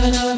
never know.